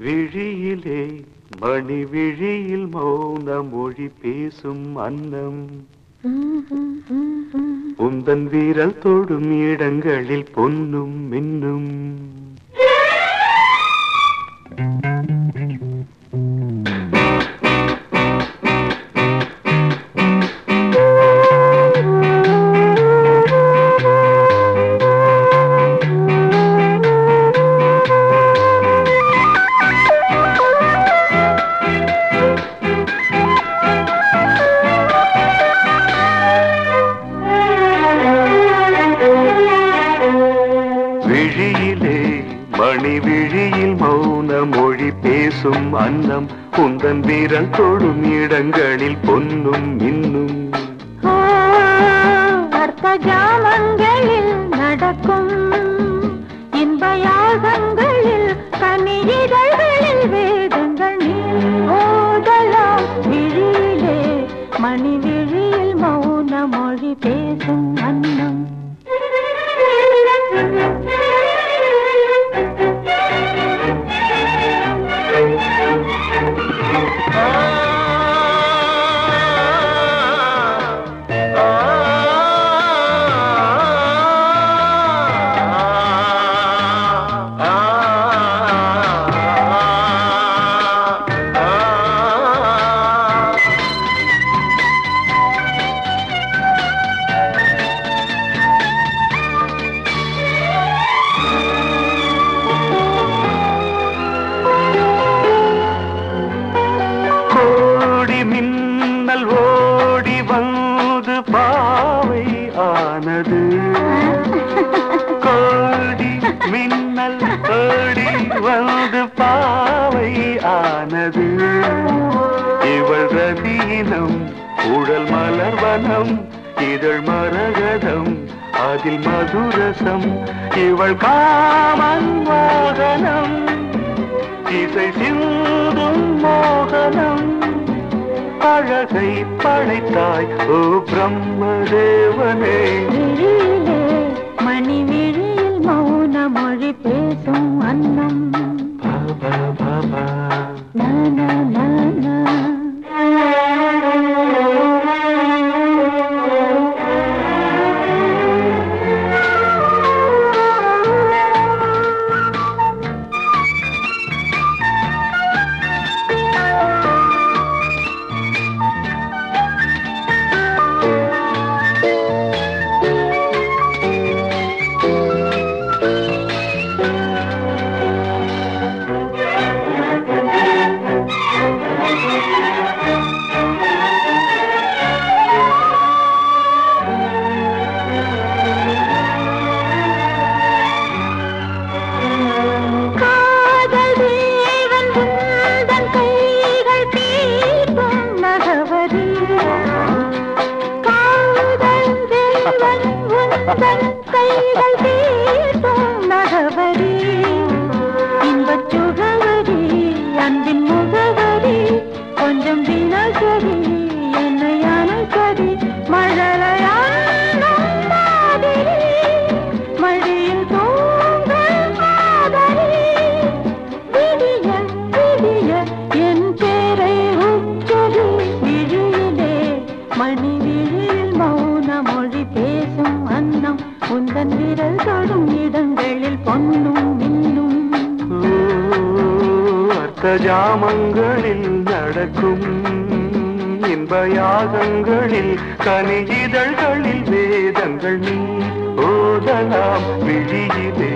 விழியிலே மணி விழியில் மௌன மொழி பேசும் அன்னம். உந்தன் வீரல் தொடும் இடங்களில் பொன்னும் மின்னும். விழியிலே மணி விழியில் மௌன மொழி பேசும் அன்னம் உந்தன் வீரல் தொடும் இடங்களில் பொன்னும் இன்னும் அர்த்த ஜாமங்களில் நடக்கும் இன்ப யாகங்களில் கனியிதழ்களில் வேதங்கள் நீ ஓதலாம் விழியிலே மணி ஆனது கோடி மின்னல் ஓடி வந்து பாவை ஆனது இவள் ரதீனம் உடல் மலர்வனம் இதழ் மரகதம் அதில் மதுரசம் இவள் காமன் மோகனம் இசை சிந்தும் மோகனம். அழகை படைத்தாய் ஓ பிரம்மதேவனே. விழியிலே மணி கைகள் தீர்க்கும் நகவரி இன்பச் சுகவரி அன்பின் முகவரி கொஞ்சம் தினசரி என்னை அனுசரி மழலையான மாதிரி மழையில் தூங்கும் காதலி விடிய விடிய என் பேரை உச்சரி விழியிலே மணி அர்த்த ஜாமங்களில் நடக்கும் இன்ப யாகங்களில் கனிதழ்களில் வேதங்கள் நீ ஓதலாம் விழியிலே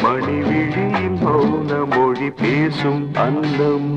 மணி விழியின் மௌன மொழி பேசும் அன்னம்